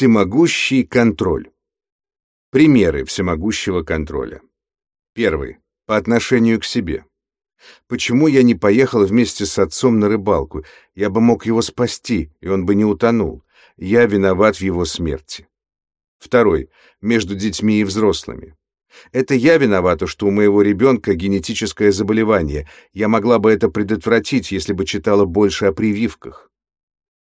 Всемогущий контроль. Примеры всемогущего контроля. Первый. По отношению к себе. Почему я не поехал вместе с отцом на рыбалку? Я бы мог его спасти, и он бы не утонул. Я виноват в его смерти. Второй. Между детьми и взрослыми. Это я виновата, что у моего ребенка генетическое заболевание. Я могла бы это предотвратить, если бы читала больше о прививках.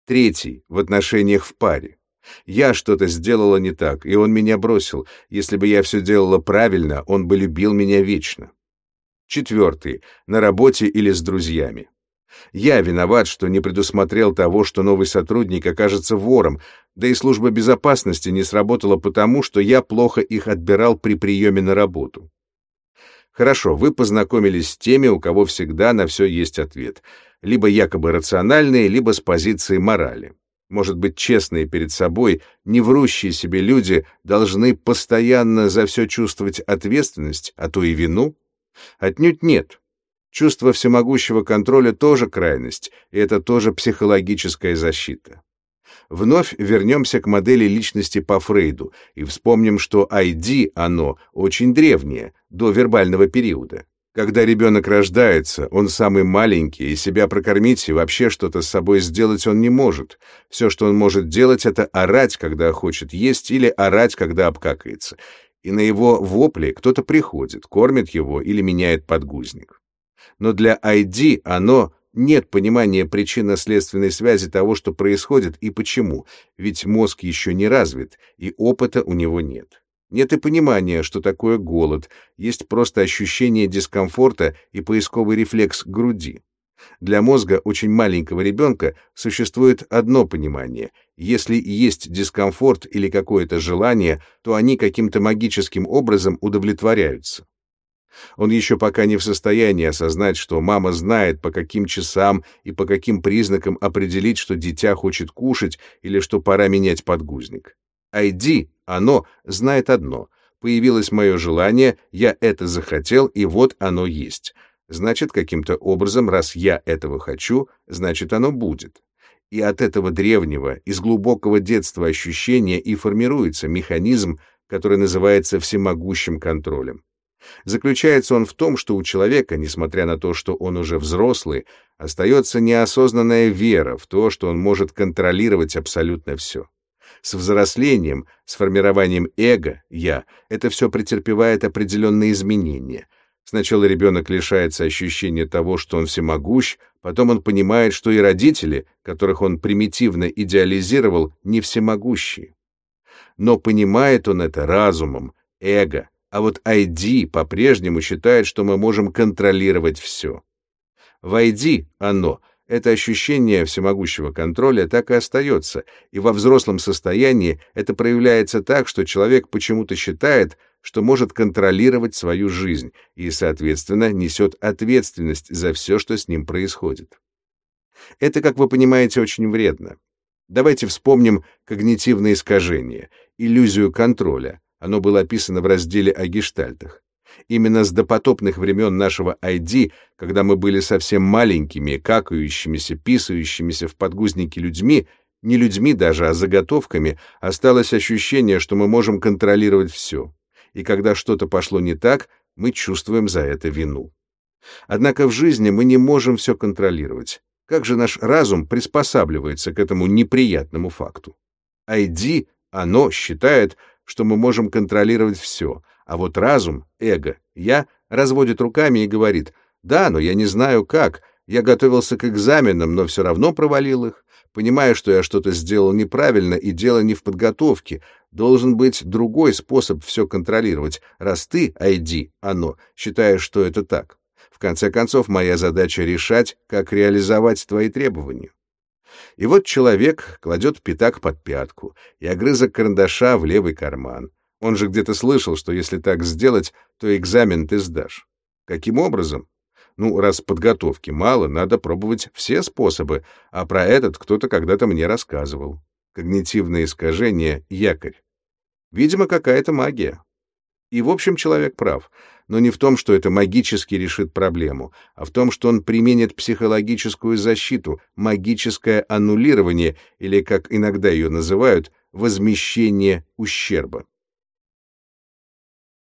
Третий. В отношениях в паре. Я что-то сделала не так, и он меня бросил. Если бы я все делала правильно, он бы любил меня вечно. Четвертый. На работе или с друзьями. Я виноват, что не предусмотрел того, что новый сотрудник окажется вором, да и служба безопасности не сработала потому, что я плохо их отбирал при приеме на работу. Хорошо, вы познакомились с теми, у кого всегда на все есть ответ. Либо якобы рациональные, либо с позиции морали. Может быть, честные перед собой, не врущие себе люди должны постоянно за все чувствовать ответственность, а то и вину? Отнюдь нет. Чувство всемогущего контроля тоже крайность, и это тоже психологическая защита. Вновь вернемся к модели личности по Фрейду и вспомним, что ID, оно, очень древнее, до вербального периода. Когда ребенок рождается, он самый маленький, и себя прокормить и вообще что-то с собой сделать он не может. Все, что он может делать, это орать, когда хочет есть, или орать, когда обкакается и на его вопли кто-то приходит, кормит его или меняет подгузник. Но для ID оно нет понимания причинно-следственной связи того, что происходит и почему, ведь мозг еще не развит, и опыта у него нет. Нет и понимания, что такое голод, есть просто ощущение дискомфорта и поисковый рефлекс груди. Для мозга очень маленького ребенка существует одно понимание. Если есть дискомфорт или какое-то желание, то они каким-то магическим образом удовлетворяются. Он еще пока не в состоянии осознать, что мама знает, по каким часам и по каким признакам определить, что дитя хочет кушать или что пора менять подгузник. ID, оно, знает одно. Появилось мое желание, я это захотел, и вот оно есть. Значит, каким-то образом, раз я этого хочу, значит, оно будет. И от этого древнего, из глубокого детства ощущения и формируется механизм, который называется всемогущим контролем. Заключается он в том, что у человека, несмотря на то, что он уже взрослый, остается неосознанная вера в то, что он может контролировать абсолютно все. С взрослением, с формированием эго, я, это все претерпевает определенные изменения, Сначала ребенок лишается ощущения того, что он всемогущ, потом он понимает, что и родители, которых он примитивно идеализировал, не всемогущие. Но понимает он это разумом, эго, а вот ID по-прежнему считает, что мы можем контролировать все. В ID оно, это ощущение всемогущего контроля так и остается, и во взрослом состоянии это проявляется так, что человек почему-то считает, что может контролировать свою жизнь и, соответственно, несет ответственность за все, что с ним происходит. Это, как вы понимаете, очень вредно. Давайте вспомним когнитивные искажения, иллюзию контроля. Оно было описано в разделе о гештальтах. Именно с допотопных времен нашего ID, когда мы были совсем маленькими, какающимися, писающимися в подгузнике людьми, не людьми даже, а заготовками, осталось ощущение, что мы можем контролировать все и когда что-то пошло не так, мы чувствуем за это вину. Однако в жизни мы не можем все контролировать. Как же наш разум приспосабливается к этому неприятному факту? ID, оно считает, что мы можем контролировать все, а вот разум, эго, я, разводит руками и говорит, да, но я не знаю как, я готовился к экзаменам, но все равно провалил их. Понимая, что я что-то сделал неправильно, и дело не в подготовке, должен быть другой способ все контролировать, раз ты, ID, оно, считаешь, что это так. В конце концов, моя задача решать, как реализовать твои требования. И вот человек кладет пятак под пятку и огрызок карандаша в левый карман. Он же где-то слышал, что если так сделать, то экзамен ты сдашь. Каким образом? Ну, раз подготовки мало, надо пробовать все способы, а про этот кто-то когда-то мне рассказывал. Когнитивное искажение — якорь. Видимо, какая-то магия. И, в общем, человек прав, но не в том, что это магически решит проблему, а в том, что он применит психологическую защиту, магическое аннулирование, или, как иногда ее называют, возмещение ущерба.